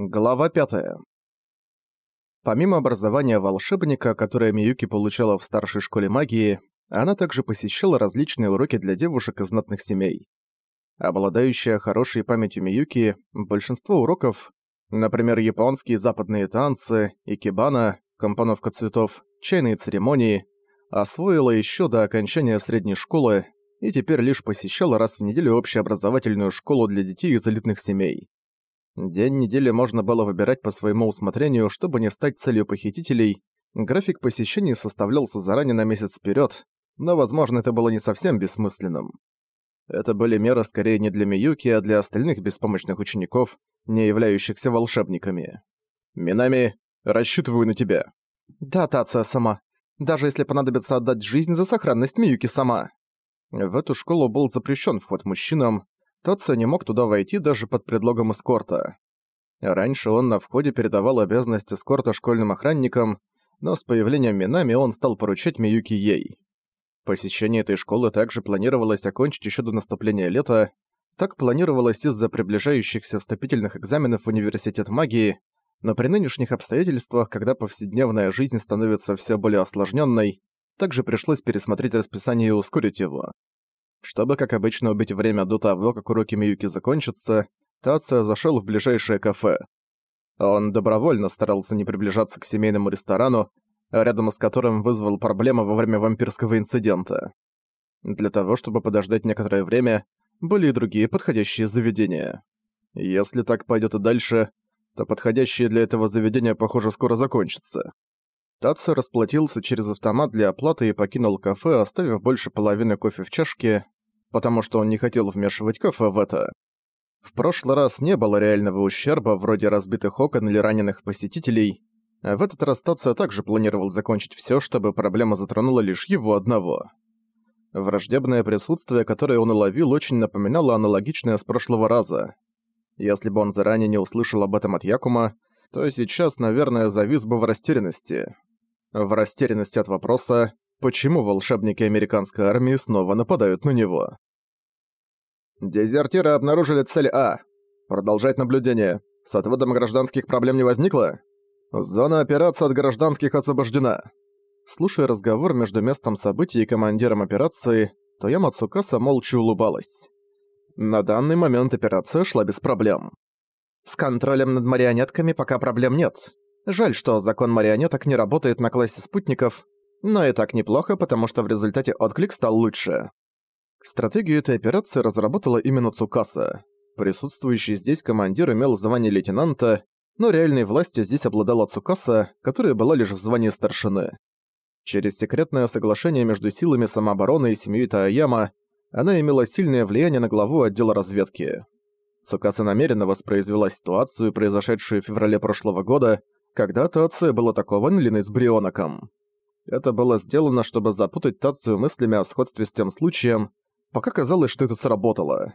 Глава 5. Помимо образования волшебника, которое Миюки получала в старшей школе магии, она также посещала различные уроки для девушек из знатных семей. Обладающая хорошей памятью Миюки, большинство уроков, например, японские западные танцы, икебана, компоновка цветов, чайные церемонии, освоила еще до окончания средней школы и теперь лишь посещала раз в неделю общеобразовательную школу для детей из элитных семей. День недели можно было выбирать по своему усмотрению, чтобы не стать целью похитителей. График посещений составлялся заранее на месяц вперед, но, возможно, это было не совсем бессмысленным. Это были меры скорее не для Миюки, а для остальных беспомощных учеников, не являющихся волшебниками. «Минами, рассчитываю на тебя». «Да, Тация сама. Даже если понадобится отдать жизнь за сохранность Миюки сама». В эту школу был запрещен вход мужчинам, Татсо не мог туда войти даже под предлогом эскорта. Раньше он на входе передавал обязанность эскорта школьным охранникам, но с появлением Минами он стал поручать Миюки ей. Посещение этой школы также планировалось окончить еще до наступления лета, так планировалось из-за приближающихся вступительных экзаменов в Университет магии, но при нынешних обстоятельствах, когда повседневная жизнь становится все более осложненной, также пришлось пересмотреть расписание и ускорить его. Чтобы, как обычно, убить время до того, как уроки Миюки закончатся, Тацио зашел в ближайшее кафе. Он добровольно старался не приближаться к семейному ресторану, рядом с которым вызвал проблемы во время вампирского инцидента. Для того, чтобы подождать некоторое время, были и другие подходящие заведения. Если так пойдет и дальше, то подходящее для этого заведения, похоже, скоро закончится. Татсо расплатился через автомат для оплаты и покинул кафе, оставив больше половины кофе в чашке, потому что он не хотел вмешивать кафе в это. В прошлый раз не было реального ущерба, вроде разбитых окон или раненых посетителей, а в этот раз Татсо также планировал закончить всё, чтобы проблема затронула лишь его одного. Враждебное присутствие, которое он уловил, очень напоминало аналогичное с прошлого раза. Если бы он заранее не услышал об этом от Якума, то сейчас, наверное, завис бы в растерянности в растерянности от вопроса, почему волшебники американской армии снова нападают на него. Дезертиры обнаружили цель А. Продолжать наблюдение. С отводом гражданских проблем не возникло? Зона операции от гражданских освобождена. Слушая разговор между местом событий и командиром операции, Тояма Цукаса молча улыбалась. На данный момент операция шла без проблем. С контролем над марионетками пока проблем нет. Жаль, что закон марионеток не работает на классе спутников, но и так неплохо, потому что в результате отклик стал лучше. Стратегию этой операции разработала именно Цукаса. Присутствующий здесь командир имел звание лейтенанта, но реальной властью здесь обладала Цукаса, которая была лишь в звании старшины. Через секретное соглашение между силами самообороны и семьей Тааяма она имела сильное влияние на главу отдела разведки. Цукаса намеренно воспроизвела ситуацию, произошедшую в феврале прошлого года, когда Тация был атакован Линой с Брионоком. Это было сделано, чтобы запутать Тацию мыслями о сходстве с тем случаем, пока казалось, что это сработало.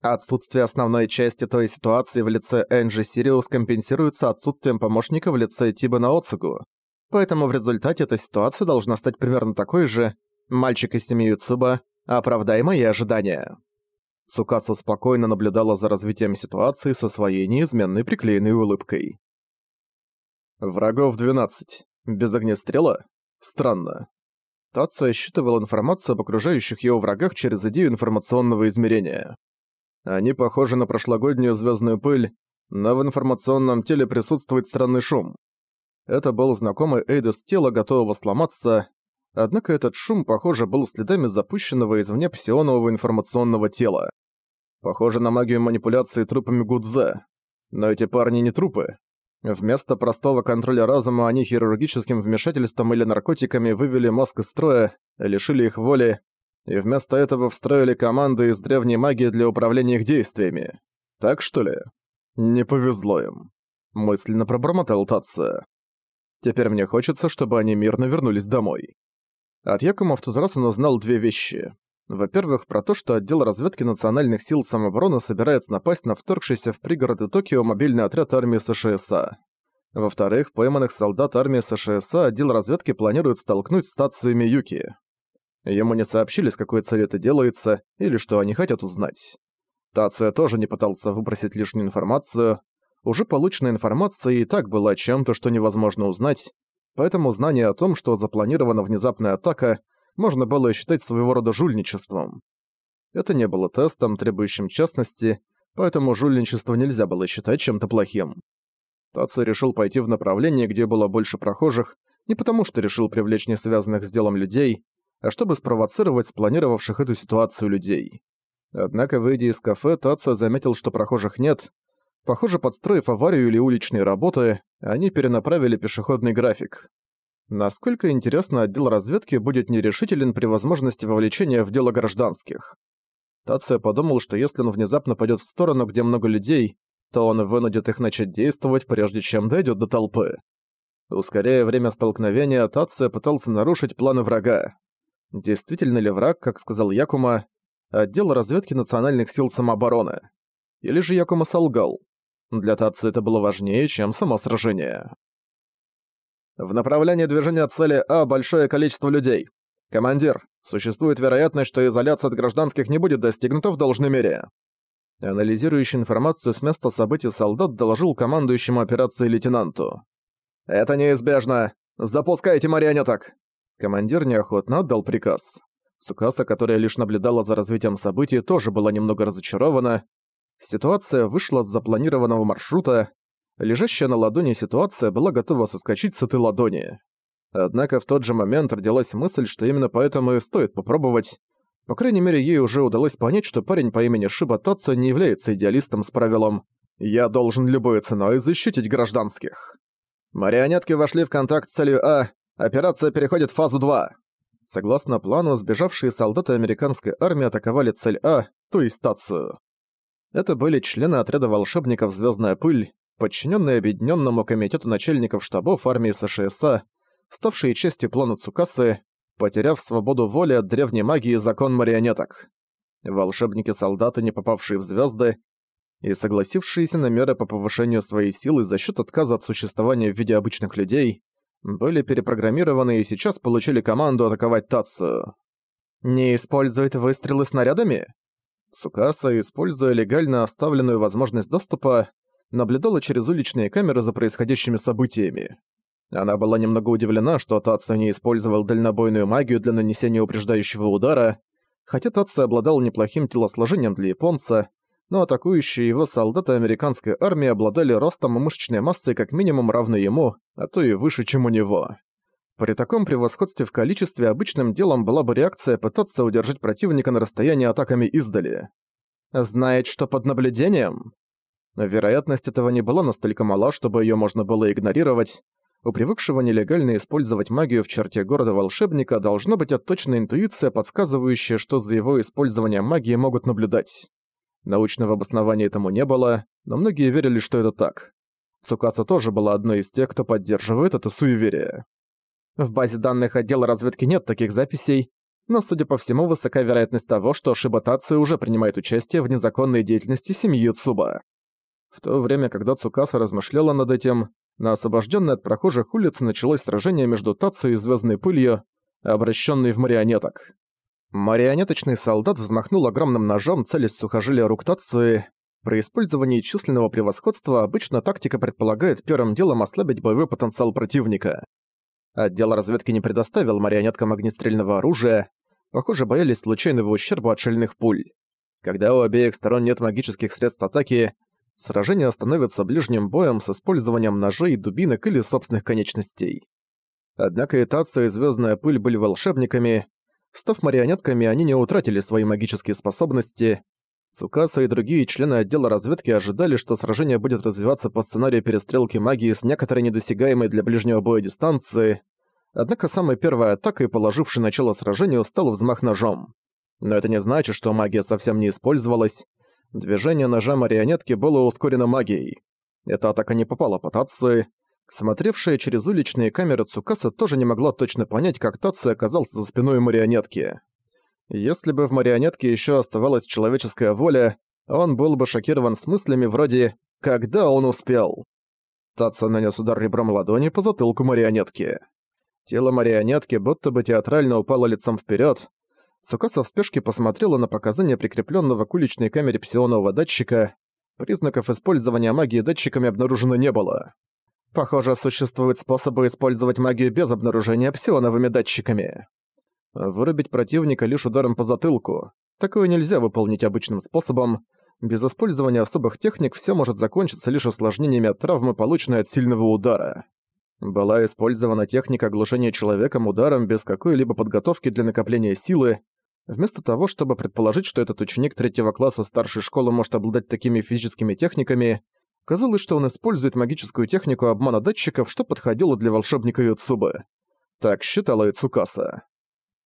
Отсутствие основной части той ситуации в лице Энджи Сириус компенсируется отсутствием помощника в лице Тибана Оцугу. Поэтому в результате эта ситуация должна стать примерно такой же «Мальчик из семьи Юцуба, оправдай мои ожидания». Цукаса спокойно наблюдала за развитием ситуации со своей неизменной приклеенной улыбкой. Врагов 12. Без огнестрела? Странно. Тацу считывал информацию об окружающих его врагах через идею информационного измерения. Они похожи на прошлогоднюю звездную пыль, но в информационном теле присутствует странный шум. Это был знакомый Эйдес тела, готового сломаться, однако этот шум, похоже, был следами запущенного извне псионового информационного тела. Похоже на магию манипуляции трупами Гудзе. Но эти парни не трупы. Вместо простого контроля разума они хирургическим вмешательством или наркотиками вывели мозг из строя, лишили их воли, и вместо этого встроили команды из древней магии для управления их действиями. Так что ли? Не повезло им. Мысленно пробормотал Татца. Теперь мне хочется, чтобы они мирно вернулись домой. От Якума в тот раз он узнал две вещи. Во-первых, про то, что отдел разведки национальных сил самообороны собирается напасть на вторгшийся в пригороды Токио мобильный отряд армии США. Во-вторых, пойманных солдат армии США отдел разведки планирует столкнуть с стациями Юки. Ему не сообщили, с какой целью это делается, или что они хотят узнать. Тация тоже не пытался выбросить лишнюю информацию. Уже полученная информация и так была чем-то, что невозможно узнать, поэтому знание о том, что запланирована внезапная атака, можно было считать своего рода жульничеством. Это не было тестом, требующим частности, поэтому жульничество нельзя было считать чем-то плохим. Тацу решил пойти в направление, где было больше прохожих, не потому что решил привлечь несвязанных с делом людей, а чтобы спровоцировать спланировавших эту ситуацию людей. Однако, выйдя из кафе, Тацу заметил, что прохожих нет. Похоже, подстроив аварию или уличные работы, они перенаправили пешеходный график. Насколько интересно, отдел разведки будет нерешителен при возможности вовлечения в дело гражданских. Тация подумал, что если он внезапно пойдет в сторону, где много людей, то он вынудит их начать действовать, прежде чем дойдет до толпы. Ускоряя время столкновения, Тация пытался нарушить планы врага. Действительно ли враг, как сказал Якума, отдел разведки национальных сил самообороны? Или же Якума солгал? Для Тации это было важнее, чем само сражение. В направлении движения цели А большое количество людей. Командир, существует вероятность, что изоляция от гражданских не будет достигнута в должной мере. Анализирующий информацию с места событий солдат доложил командующему операции лейтенанту. «Это неизбежно! Запускайте марионеток!» Командир неохотно отдал приказ. Сукаса, которая лишь наблюдала за развитием событий, тоже была немного разочарована. Ситуация вышла с запланированного маршрута. Лежащая на ладони ситуация была готова соскочить с этой ладони. Однако в тот же момент родилась мысль, что именно поэтому и стоит попробовать. По крайней мере, ей уже удалось понять, что парень по имени Шиба Татсо не является идеалистом с правилом «Я должен любой ценой защитить гражданских». Марионетки вошли в контакт с целью А, операция переходит в фазу 2. Согласно плану, сбежавшие солдаты американской армии атаковали цель А, то есть стацию. Это были члены отряда волшебников «Звездная пыль», подчиненные Объединенному комитету начальников штабов армии США, ставшие частью плана Цукасы, потеряв свободу воли от древней магии закон марионеток. Волшебники-солдаты, не попавшие в звезды, и согласившиеся на меры по повышению своей силы за счет отказа от существования в виде обычных людей, были перепрограммированы и сейчас получили команду атаковать Тацию. «Не использует выстрелы снарядами?» Сукаса, используя легально оставленную возможность доступа, наблюдала через уличные камеры за происходящими событиями. Она была немного удивлена, что Татсо не использовал дальнобойную магию для нанесения упреждающего удара, хотя Татсо обладал неплохим телосложением для японца, но атакующие его солдаты американской армии обладали ростом и мышечной массой как минимум равной ему, а то и выше, чем у него. При таком превосходстве в количестве обычным делом была бы реакция пытаться удержать противника на расстоянии атаками издали. Знает, что под наблюдением? Вероятность этого не была настолько мала, чтобы ее можно было игнорировать, у привыкшего нелегально использовать магию в черте города волшебника должна быть отточенная интуиция, подсказывающая, что за его использованием магии могут наблюдать. Научного обоснования этому не было, но многие верили, что это так. Цукаса тоже была одной из тех, кто поддерживает это суеверие. В базе данных отдела разведки нет таких записей, но, судя по всему, высока вероятность того, что Шибатацию уже принимает участие в незаконной деятельности семьи Цуба. В то время, когда Цукаса размышляла над этим, на освобожденной от прохожих улице началось сражение между Тацией и Звездной пылью, обращенной в марионеток. Марионеточный солдат взмахнул огромным ножом, целясь сухожилия рук Тацуи. При использовании численного превосходства обычно тактика предполагает первым делом ослабить боевой потенциал противника. Отдел разведки не предоставил марионеткам огнестрельного оружия, похоже, боялись случайного ущерба от шальных пуль. Когда у обеих сторон нет магических средств атаки, Сражение становится ближним боем с использованием ножей, дубинок или собственных конечностей. Однако и Тация и Звездная Пыль были волшебниками. Став марионетками, они не утратили свои магические способности. Цукаса и другие члены отдела разведки ожидали, что сражение будет развиваться по сценарию перестрелки магии с некоторой недосягаемой для ближнего боя дистанции. Однако самой первой атакой, положившей начало сражению, стал взмах ножом. Но это не значит, что магия совсем не использовалась. Движение ножа марионетки было ускорено магией. Эта атака не попала по Тации. Смотревшая через уличные камеры Цукаса тоже не могла точно понять, как Таци оказался за спиной марионетки. Если бы в марионетке еще оставалась человеческая воля, он был бы шокирован с мыслями вроде «Когда он успел?». Тацу нанес удар ребром ладони по затылку марионетки. Тело марионетки будто бы театрально упало лицом вперед, Сукаса в спешке посмотрела на показания прикрепленного к уличной камере псионового датчика. Признаков использования магии датчиками обнаружено не было. Похоже, существуют способы использовать магию без обнаружения псионовыми датчиками. Вырубить противника лишь ударом по затылку. Такое нельзя выполнить обычным способом. Без использования особых техник все может закончиться лишь осложнениями от травмы, полученной от сильного удара. Была использована техника оглушения человеком ударом без какой-либо подготовки для накопления силы. Вместо того, чтобы предположить, что этот ученик третьего класса старшей школы может обладать такими физическими техниками, казалось, что он использует магическую технику обмана датчиков, что подходило для волшебника Юцубы. Так считала Ицукаса.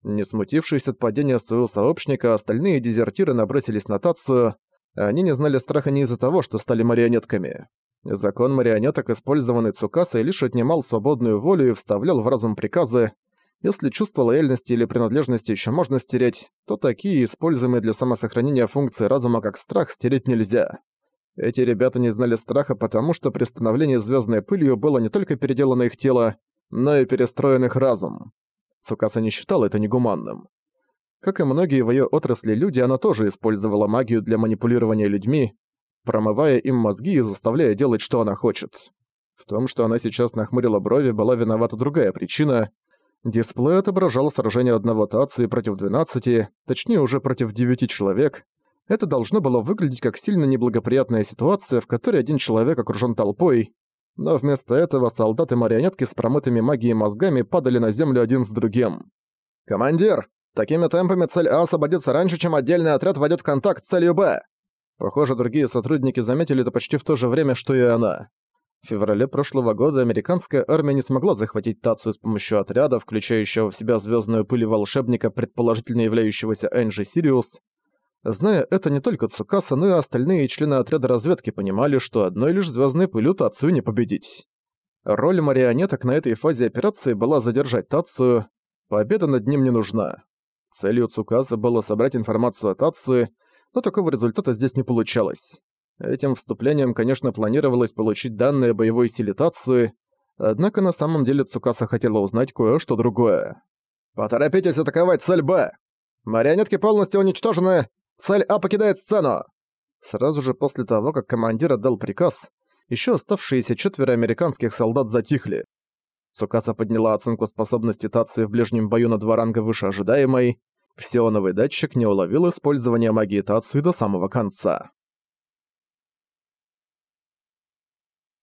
Не смутившись от падения своего сообщника, остальные дезертиры набросились на Тацию. Они не знали страха не из-за того, что стали марионетками. Закон марионеток, использованный Цукасой, лишь отнимал свободную волю и вставлял в разум приказы. Если чувство лояльности или принадлежности еще можно стереть, то такие, используемые для самосохранения функции разума как страх, стереть нельзя. Эти ребята не знали страха, потому что при становлении звездной пылью было не только переделано их тело, но и перестроен их разум. Цукаса не считал это негуманным. Как и многие в её отрасли люди, она тоже использовала магию для манипулирования людьми, промывая им мозги и заставляя делать, что она хочет. В том, что она сейчас нахмурила брови, была виновата другая причина. Дисплей отображал сражение одного Тации против 12, точнее уже против 9 человек, это должно было выглядеть как сильно неблагоприятная ситуация, в которой один человек окружён толпой, но вместо этого солдаты-марионетки с промытыми магией мозгами падали на землю один с другим. «Командир, такими темпами цель А освободится раньше, чем отдельный отряд войдет в контакт с целью Б!» Похоже, другие сотрудники заметили это почти в то же время, что и она. В феврале прошлого года американская армия не смогла захватить Тацию с помощью отряда, включающего в себя звездную пыль волшебника, предположительно являющегося Энджи Сириус, Зная это, не только Цукаса, но и остальные члены отряда разведки понимали, что одной лишь звездной пылью Тацию не победить. Роль марионеток на этой фазе операции была задержать Тацию, победа над ним не нужна. Целью Цукаса было собрать информацию о Тацию, но такого результата здесь не получалось. Этим вступлением, конечно, планировалось получить данные боевой силе Тацию, однако на самом деле Цукаса хотела узнать кое-что другое. «Поторопитесь атаковать цель Б! Марионетки полностью уничтожены, Цель А покидает сцену!» Сразу же после того, как командир отдал приказ, еще оставшиеся четверо американских солдат затихли. Цукаса подняла оценку способности Тации в ближнем бою на два ранга выше ожидаемой. Псионовый датчик не уловил использование магии Тации до самого конца.